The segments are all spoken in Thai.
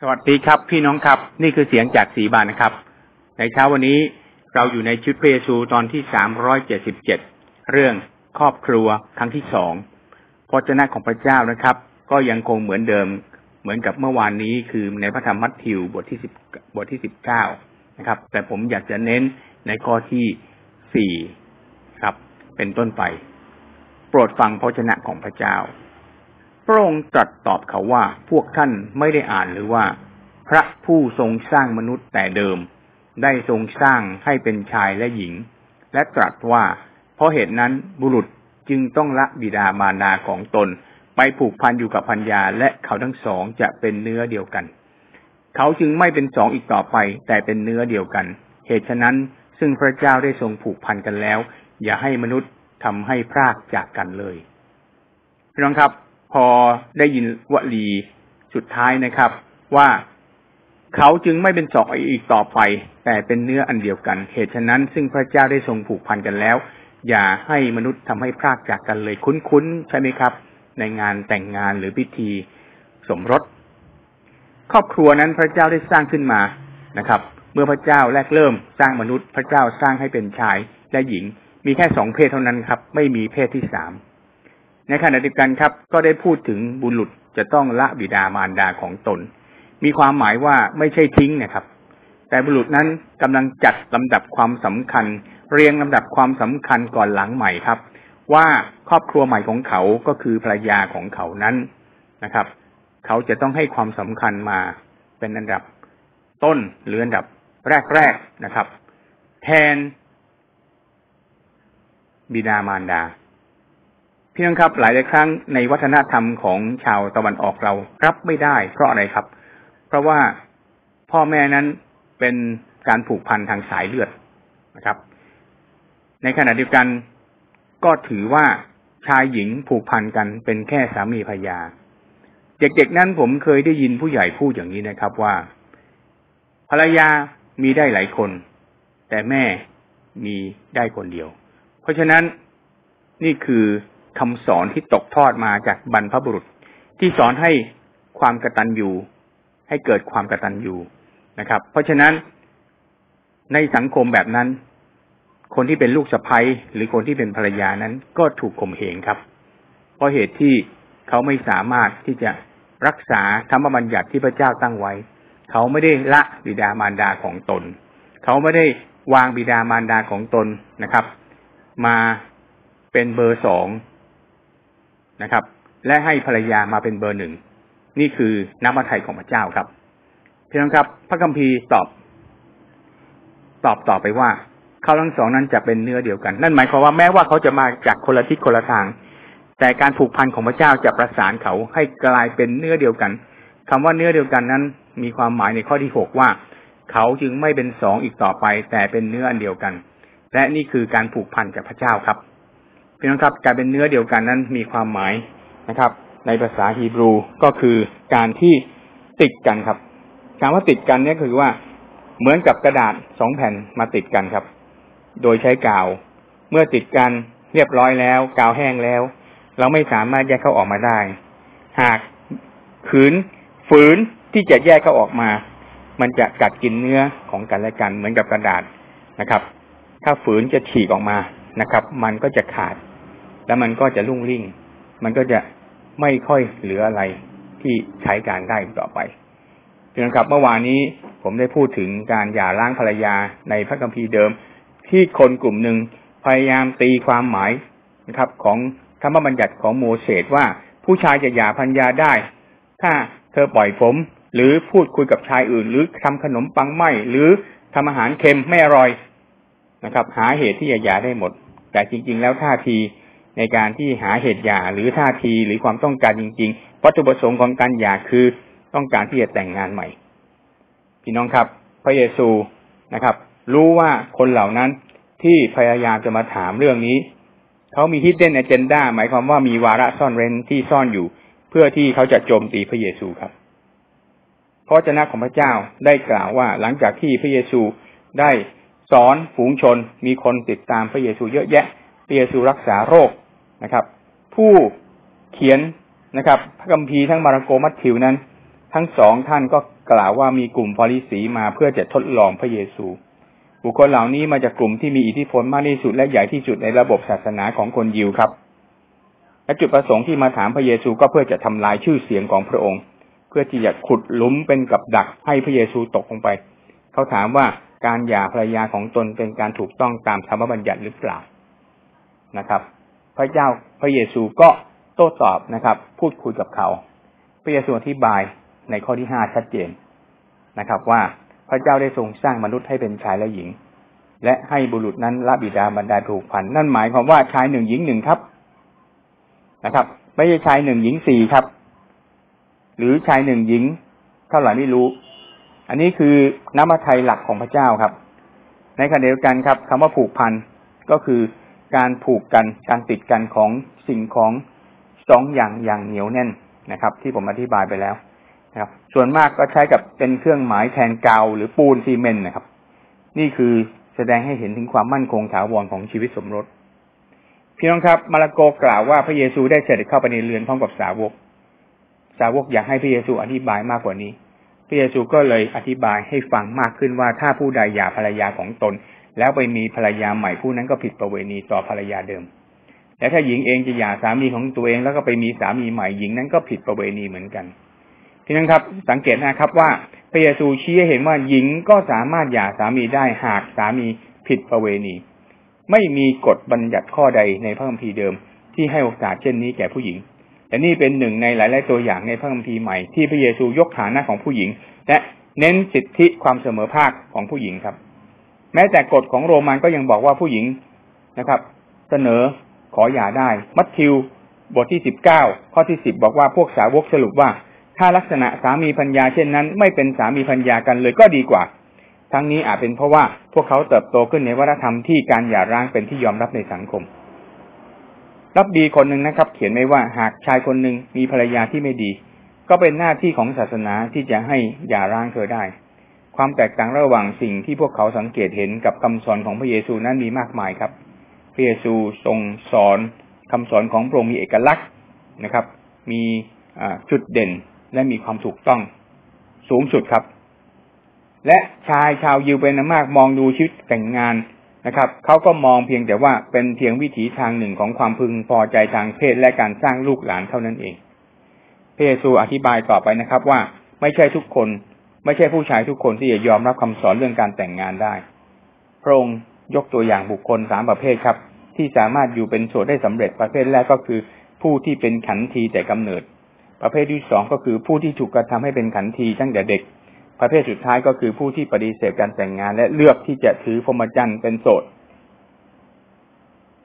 สวัสดีครับ พี่น้องครับ นี่คือเสียงจากสีบานนะครับ ในเช้าวันนี้เราอยู่ในชุดพระเยซูตอนที่สามร้อยเจ็ดสิบเจ็ดเรื่องครอบครัวครั้งที่สองพระเจ้าของพระเจ้านะครับ ก็ยังคงเหมือนเดิม เหมือนกับเมื่อวานนี้คือในพระธรรมมัทธิวบทที่สิบบทที่สิบเก้านะครับ แต่ผมอยากจะเน้นในข้อที่สี่ครับ เป็นต้นไป โปรดฟังพระเจ้าของพระเจ้า พระองค์ตรัสตอบเขาว่าพวกท่านไม่ได้อ่านหรือว่า พระผู้ทรงสร้างมนุษย์แต่เดิม ได้ทรงสร้างให้เป็นชายและหญิง และตรัสว่า เพราะเหตุนั้นบุรุษจึงต้องละบิดามารดาของตน ไปผูกพันอยู่กับพัญญาและเขาทั้งสองจะเป็นเนื้อเดียวกัน เขาจึงไม่เป็นสองอีกต่อไป แต่เป็นเนื้อเดียวกัน เหตุฉะนั้นซึ่งพระเจ้าได้ทรงผูกพันกันแล้ว อย่าให้มนุษย์ทำให้พรากจากกันเลยพี่น้องครับ พอได้ยินวลีสุดท้ายนะครับ ว่าเขาจึงไม่เป็นสองอีกต่อไป แต่เป็นเนื้ออันเดียวกัน เหตุฉะนั้น ซึ่งพระเจ้าได้ทรงผูกพันกันแล้ว อย่าให้มนุษย์ทำให้พรากจากกันเลยคุ้นๆ ใช่ไหมครับ ในงานแต่งงานหรือพิธีสมรส ครอบครัวนั้นพระเจ้าได้สร้างขึ้นมานะครับ เมื่อพระเจ้าแรกเริ่มสร้างมนุษย์ พระเจ้าสร้างให้เป็นชายและหญิง มีแค่สองเพศเท่านั้นครับ ไม่มีเพศที่สาม ในขณะเดียวกันครับ ก็ได้พูดถึงบุรุษจะต้องละบิดามารดาของตน มีความหมายว่าไม่ใช่ทิ้งนะครับ แต่บุรุษนั้นกำลังจัดลำดับความสำคัญ เรียงลำดับความสำคัญก่อนหลังใหม่ครับ ว่าครอบครัวใหม่ของเขาก็คือภรรยาของเขานั้นนะครับ เขาจะต้องให้ความสำคัญมาเป็นอันดับต้นหรืออันดับแรกๆนะครับ แทนบิดามารดา พี่น้องครับ หลายหลายครั้งในวัฒนธรรมของชาวตะวันออกเรารับไม่ได้ เพราะอะไรครับ เพราะว่าพ่อแม่นั้นเป็นการผูกพันทางสายเลือดนะครับ ในขณะเดียวกันก็ถือว่าชายหญิงผูกพันกันเป็นแค่สามีภรรยา เด็กๆนั้นผมเคยได้ยินผู้ใหญ่พูดอย่างนี้นะครับว่า ภรรยามีได้หลายคน แต่แม่มีได้คนเดียว เพราะฉะนั้นนี่คือ คำสอนที่ตกทอดมาจากบรรพบุรุษ ที่สอนให้ความกระตันอยู่ให้เกิดความกระตันอยู่นะครับ เพราะฉะนั้นในสังคมแบบนั้น คนที่เป็นลูกสะใภ้หรือคนที่เป็นภรรยานั้น ก็ถูกข่มเหงครับ เพราะเหตุที่เขาไม่สามารถที่จะรักษาธรรมบัญญัติที่พระเจ้าตั้งไว้ เขาไม่ได้ละบิดามารดาของตน เขาไม่ได้วางบิดามารดาของตนนะครับ มาเป็นเบอร์สอง นะครับ และให้ภรรยามาเป็นเบอร์หนึ่ง นี่คือน้ำมัทไทยของพระเจ้าครับพี่น้องครับ พระคัมภีร์ตอบ ตอบต่อไปว่าเขาทั้งสองนั้นจะเป็นเนื้อเดียวกัน นั่นหมายความว่าแม้ว่าเขาจะมาจากคนละทิศคนละทาง แต่การผูกพันของพระเจ้าจะประสานเขาให้กลายเป็นเนื้อเดียวกันคำว่าเนื้อเดียวกันนั้น มีความหมายในข้อที่หกว่า เขาจึงไม่เป็นสองอีกต่อไป แต่เป็นเนื้ออันเดียวกัน และนี่คือการผูกพันกับพระเจ้าครับ พี่น้องครับการเป็นเนื้อเดียวกันนั้นมีความหมายนะครับ ในภาษาฮีบรูก็คือการที่ติดกันครับคำว่าติดกันเนี่ยคือว่าเหมือนกับกระดาษสองแผ่นมาติดกันครับ โดยใช้กาว เมื่อติดกันเรียบร้อยแล้ว กาวแห้งแล้ว เราไม่สามารถแยกเขาออกมาได้ หากขืนฝืนที่จะแยกเขาออกมา มันจะกัดกินเนื้อของกันและกันเหมือนกับกระดาษนะครับ ถ้าฝืนจะฉีกออกมา นะครับ มันก็จะขาด แล้วมันก็จะลุ่งลิ่ง มันก็จะไม่ค่อยเหลืออะไรที่ใช้การได้ต่อไปนะครับ เมื่อวานนี้ผมได้พูดถึงการหย่าร้างภรรยาในพระคัมภีร์เดิม ที่คนกลุ่มหนึ่งพยายามตีความหมายนะครับ ของธรรมบัญญัติของโมเสสว่าผู้ชายจะหย่าพัญญาได้ ถ้าเธอปล่อยผม หรือพูดคุยกับชายอื่น หรือทำขนมปังไหมหรือทำอาหารเค็มไม่อร่อยนะครับ หาเหตุที่จะหย่าได้หมด แต่จริง ๆ แล้วท่าทีในการที่หาเหตุหย่าหรือท่าทีหรือความต้องการจริงๆวัตถุประสงค์ของการหย่าคือต้องการที่จะแต่งงานใหม่ พี่น้องครับ พระเยซูนะครับ รู้ว่าคนเหล่านั้นที่พยายามจะมาถามเรื่องนี้เขามีฮิดเด้นอเจนดาหมายความว่ามีวาระซ่อนเร้นที่ซ่อนอยู่ เพื่อที่เขาจะโจมตีพระเยซูครับเพราะเจ้าของพระเจ้าได้กล่าวว่าหลังจากที่พระเยซูได้ สอนฝูงชนมีคนติดตามพระเยซูเยอะแยะ พระเยซูรักษาโรคนะครับ ผู้เขียนนะครับ พระคัมภีร์ทั้งมาระโกมัทธิวนั้น ทั้งสองท่านก็กล่าวว่ามีกลุ่มฟาริสีมาเพื่อจะทดลองพระเยซู บุคคลเหล่านี้มาจากกลุ่มที่มีอิทธิพลมากที่สุดและใหญ่ที่สุดในระบบศาสนาของคนยิวครับ และจุดประสงค์ที่มาถามพระเยซูก็เพื่อจะทำลายชื่อเสียงของพระองค์ เพื่อที่จะขุดหลุมเป็นกับดักให้พระเยซูตกลงไป เขาถามว่า การหย่าภรรยาของตนเป็นการถูกต้องตามธรรมบัญญัติหรือเปล่านะครับ พระเจ้าพระเยซูก็โต้ตอบนะครับ พูดคุยกับเขา พระเยซูอธิบายในข้อที่ห้าชัดเจนนะครับ ว่าพระเจ้าได้ทรงสร้างมนุษย์ให้เป็นชายและหญิง และให้บุรุษนั้นละบิดาบรรดาถูกพัน นั่นหมายความว่าชายหนึ่งหญิงหนึ่งครับนะครับ ไม่ใช่ชายหนึ่งหญิงสี่ครับ หรือชายหนึ่งหญิงเท่าไหร่ไม่รู้ อันนี้คือน้ำพระทัยหลักของพระเจ้าครับ ในขณะเดียวกันครับคำว่าผูกพันก็คือการผูกกันการติดกันของสิ่งของสองอย่างอย่างเหนียวแน่นนะครับ ที่ผมอธิบายไปแล้วนะครับ ส่วนมากก็ใช้กับเป็นเครื่องหมายแทนกาวหรือปูนซีเมนต์นะครับ นี่คือแสดงให้เห็นถึงความมั่นคงถาวรของชีวิตสมรสพี่น้องครับมาระโกกล่าวว่าพระเยซูได้เสด็จเข้าไปในเรือนพร้อมกับสาวก สาวกอยากให้พระเยซูอธิบายมากกว่านี้ ระเยซูก็เลยอธิบายให้ฟังมากขึ้นว่าถ้าผู้ใดหย่าภรรยาของตน แล้วไปมีภรรยาใหม่ผู้นั้นก็ผิดประเวณีต่อภรรยาเดิม และถ้าหญิงเองจะหย่าสามีของตัวเองแล้วก็ไปมีสามีใหม่หญิงนั้นก็ผิดประเวณีเหมือนกันพี่น้องครับ สังเกตนะครับว่าพระเยซูชี้ให้เห็นว่าหญิงก็สามารถหย่าสามีได้หากสามีผิดประเวณี ไม่มีกฎบัญญัติข้อใดในพระคัมภีร์เดิมที่ให้โอกาสเช่นนี้แก่ผู้หญิง แต่นี่เป็นหนึ่งในหลาย ๆ ตัวอย่างในพระคัมภีร์ใหม่ที่พระเยซูยกฐานะของผู้หญิง และเน้นสิทธิความเสมอภาคของผู้หญิงครับ แม้แต่กฎของโรมันก็ยังบอกว่าผู้หญิงนะครับ เสนอขออย่าได้ มัทธิวบทที่สิบเก้าข้อที่สิบบอกว่าพวกสาวกสรุปว่า ถ้าลักษณะสามีพัญญาเช่นนั้น ไม่เป็นสามีพัญญากันเลยก็ดีกว่า ทั้งนี้อาจเป็นเพราะว่าพวกเขาเติบโตขึ้นในวัฒนธรรมที่การหย่าร้างเป็นที่ยอมรับในสังคม รับดีคนหนึ่งนะครับ เขียนไว้ว่าหากชายคนหนึ่งมีภรรยาที่ไม่ดี ก็เป็นหน้าที่ของศาสนาที่จะให้หย่าร้างเธอได้ ความแตกต่างระหว่างสิ่งที่พวกเขาสังเกตเห็นกับคำสอนของพระเยซูนั้นมีมากมายครับ พระเยซูทรงสอนคำสอนของพระองค์มีเอกลักษณ์นะครับ มีจุดเด่นและมีความถูกต้องสูงสุดครับ และชายชาวยิวเป็นมากมองดูชีวิตแต่งงาน นะครับเขาก็มองเพียงแต่ว่าเป็นเพียงวิถีทางหนึ่งของความพึงพอใจทางเพศและการสร้างลูกหลานเท่านั้นเองพระเยซูอธิบายต่อไปนะครับว่าไม่ใช่ทุกคน ไม่ใช่ผู้ชายทุกคนที่จะยอมรับคำสอนเรื่องการแต่งงานได้ พระองค์ยกตัวอย่างบุคคลสามประเภทครับ ที่สามารถอยู่เป็นโสดได้สำเร็จประเภทแรกก็คือ ผู้ที่เป็นขันทีแต่กำเนิด ประเภทที่สองก็คือผู้ที่ถูกกระทำให้เป็นขันทีตั้งแต่เด็ก ประเภทสุดท้ายก็คือผู้ที่ปฏิเสธการแต่งงาน และเลือกที่จะถือพรหมจรรย์เป็นโสด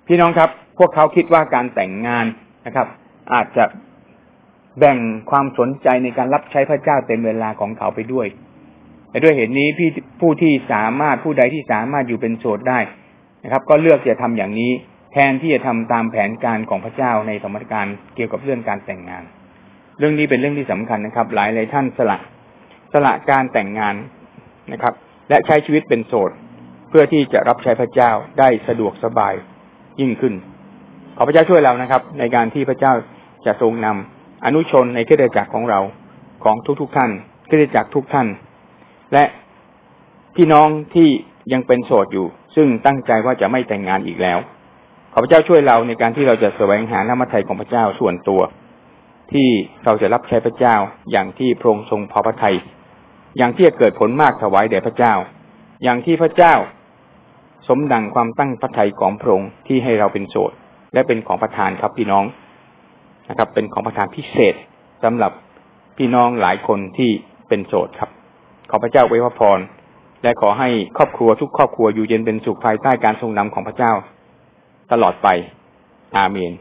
พี่น้องครับ พวกเขาคิดว่าการแต่งงานนะครับ อาจจะแบ่งความสนใจในการรับใช้พระเจ้าเต็มเวลาของเขาไปด้วยแต่ด้วยเหตุนี้พี่ผู้ที่สามารถผู้ใดที่สามารถอยู่เป็นโสดได้นะครับ ก็เลือกจะทำอย่างนี้ แทนที่จะทำตามแผนการของพระเจ้าในสมรการเกี่ยวกับเรื่องการแต่งงาน เรื่องนี้เป็นเรื่องที่สำคัญนะครับ หลายหลายท่านสละ สละการแต่งงานนะครับ และใช้ชีวิตเป็นโสด เพื่อที่จะรับใช้พระเจ้าได้สะดวกสบายยิ่งขึ้น ขอพระเจ้าช่วยเรานะครับ ในการที่พระเจ้าจะทรงนำอนุชนในคริสตจักรของเราของทุกๆทท่านคริสตจักรทุกท่าน และพี่น้องที่ยังเป็นโสดอยู่ ซึ่งตั้งใจว่าจะไม่แต่งงานอีกแล้ว ขอพระเจ้าช่วยเราในการที่เราจะแสวงหาน้ำมัทไทยของพระเจ้าส่วนตัว ที่เราจะรับใช้พระเจ้าอย่างที่พระองค์ทรงพอพระทัย อย่างที่จะเกิดผลมากถวายแด่พระเจ้า อย่างที่พระเจ้า สมดังความตั้งพระทัยของพระองค์ที่ให้เราเป็นโสดและเป็นของประทานครับพี่น้องนะครับ เป็นของประทานพิเศษสำหรับพี่น้องหลายคนที่เป็นโสดครับ ขอพระเจ้าไว้พระพรและขอให้ครอบครัวทุกครอบครัวอยู่เย็นเป็นสุขภายใต้การทรงนำของพระเจ้า ตลอดไป อาเมน